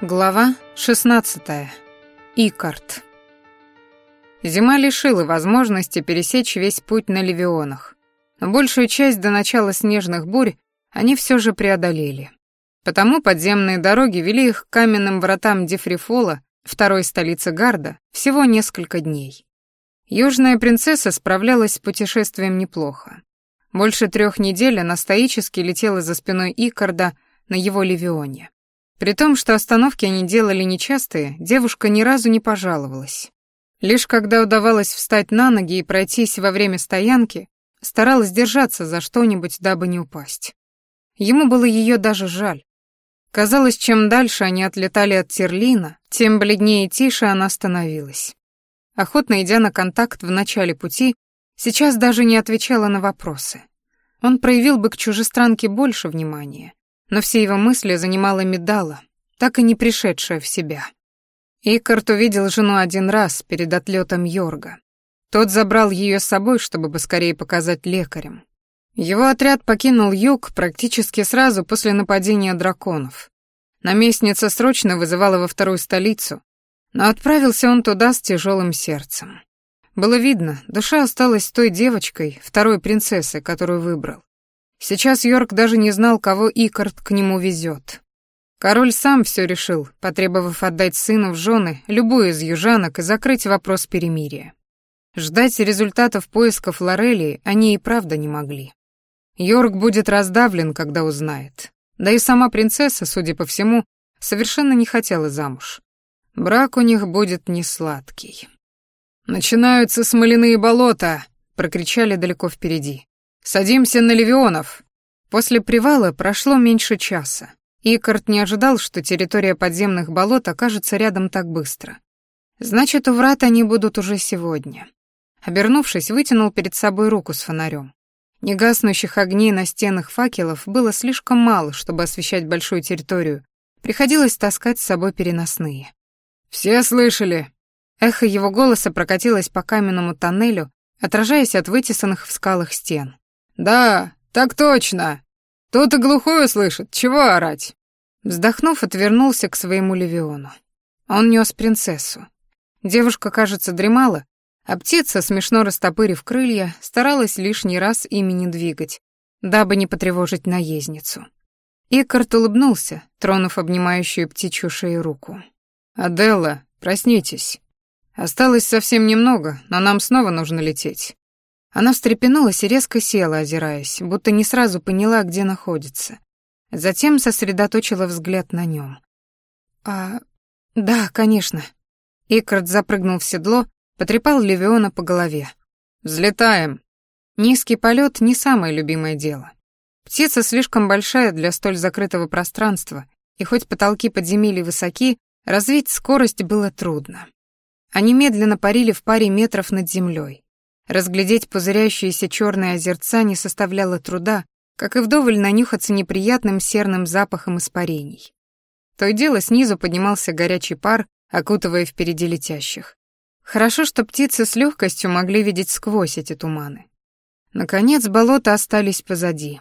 Глава 16. Икарт. Зима лишила возможности пересечь весь путь на Левионах, но большую часть до начала снежных бурь они все же преодолели. Потому подземные дороги вели их к каменным вратам Дифрифола, второй столицы Гарда, всего несколько дней. Южная принцесса справлялась с путешествием неплохо. Больше трех недель она стоически летела за спиной Икарда на его Левионе. При том, что остановки они делали нечастые, девушка ни разу не пожаловалась. Лишь когда удавалось встать на ноги и пройтись во время стоянки, старалась держаться за что-нибудь, дабы не упасть. Ему было ее даже жаль. Казалось, чем дальше они отлетали от Терлина, тем бледнее и тише она становилась. Охотно идя на контакт в начале пути, сейчас даже не отвечала на вопросы. Он проявил бы к чужестранке больше внимания, но все его мысли занимала Медала, так и не пришедшая в себя. Икарт увидел жену один раз перед отлетом Йорга. Тот забрал ее с собой, чтобы поскорее показать лекарям. Его отряд покинул юг практически сразу после нападения драконов. Наместница срочно вызывала во вторую столицу, но отправился он туда с тяжелым сердцем. Было видно, душа осталась той девочкой, второй принцессой, которую выбрал. Сейчас Йорк даже не знал, кого Икард к нему везет. Король сам все решил, потребовав отдать сыну в жены любую из южанок и закрыть вопрос перемирия. Ждать результатов поисков Лорелии они и правда не могли. Йорк будет раздавлен, когда узнает. Да и сама принцесса, судя по всему, совершенно не хотела замуж. Брак у них будет не сладкий. «Начинаются смоляные болота!» — прокричали далеко впереди. «Садимся на Левионов!» После привала прошло меньше часа. Икард не ожидал, что территория подземных болот окажется рядом так быстро. Значит, у врат они будут уже сегодня. Обернувшись, вытянул перед собой руку с фонарем. Негаснущих огней на стенах факелов было слишком мало, чтобы освещать большую территорию. Приходилось таскать с собой переносные. «Все слышали?» Эхо его голоса прокатилось по каменному тоннелю, отражаясь от вытесанных в скалах стен. «Да, так точно. Тут и глухое слышит. Чего орать?» Вздохнув, отвернулся к своему Левиону. Он нес принцессу. Девушка, кажется, дремала, а птица, смешно растопырив крылья, старалась лишний раз ими не двигать, дабы не потревожить наездницу. Икарт улыбнулся, тронув обнимающую птичью шею руку. «Аделла, проснитесь. Осталось совсем немного, но нам снова нужно лететь. Она встрепенулась и резко села, озираясь, будто не сразу поняла, где находится. Затем сосредоточила взгляд на нем. «А... да, конечно». Икрат запрыгнул в седло, потрепал Левиона по голове. «Взлетаем!» Низкий полет не самое любимое дело. Птица слишком большая для столь закрытого пространства, и хоть потолки подземелья высоки, развить скорость было трудно. Они медленно парили в паре метров над землей. Разглядеть пузыряющиеся черные озерца не составляло труда, как и вдоволь нанюхаться неприятным серным запахом испарений. То и дело снизу поднимался горячий пар, окутывая впереди летящих. Хорошо, что птицы с легкостью могли видеть сквозь эти туманы. Наконец болота остались позади.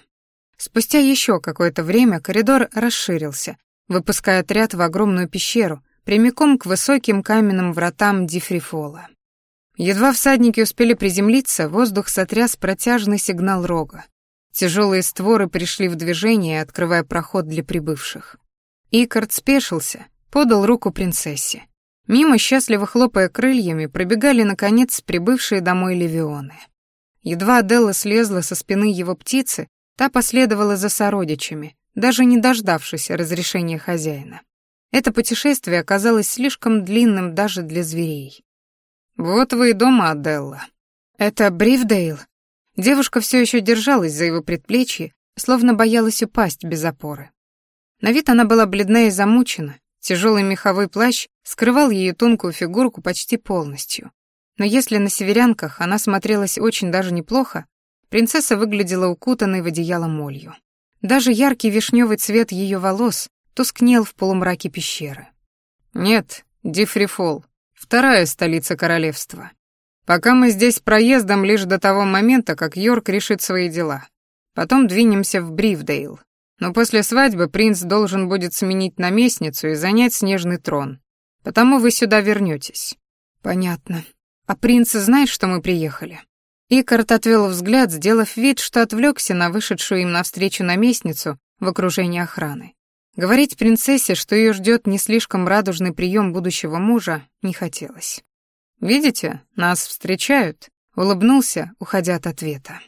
Спустя еще какое-то время коридор расширился, выпуская отряд в огромную пещеру, прямиком к высоким каменным вратам Дифрифола. Едва всадники успели приземлиться, воздух сотряс протяжный сигнал рога. Тяжелые створы пришли в движение, открывая проход для прибывших. Икард спешился, подал руку принцессе. Мимо, счастливо хлопая крыльями, пробегали, наконец, прибывшие домой левионы. Едва Аделла слезла со спины его птицы, та последовала за сородичами, даже не дождавшись разрешения хозяина. Это путешествие оказалось слишком длинным даже для зверей. «Вот вы и дома, Аделла». «Это Бривдейл?» Девушка все еще держалась за его предплечье, словно боялась упасть без опоры. На вид она была бледна и замучена, тяжелый меховой плащ скрывал ее тонкую фигурку почти полностью. Но если на северянках она смотрелась очень даже неплохо, принцесса выглядела укутанной в одеяло молью. Даже яркий вишневый цвет ее волос тускнел в полумраке пещеры. «Нет, Дифрифол, Вторая столица королевства. Пока мы здесь проездом лишь до того момента, как Йорк решит свои дела. Потом двинемся в Бривдейл. Но после свадьбы принц должен будет сменить наместницу и занять снежный трон. Потому вы сюда вернетесь. Понятно. А принц знает, что мы приехали? Икард отвел взгляд, сделав вид, что отвлекся на вышедшую им навстречу наместницу в окружении охраны. Говорить принцессе, что ее ждет не слишком радужный прием будущего мужа, не хотелось. «Видите, нас встречают», — улыбнулся, уходя от ответа.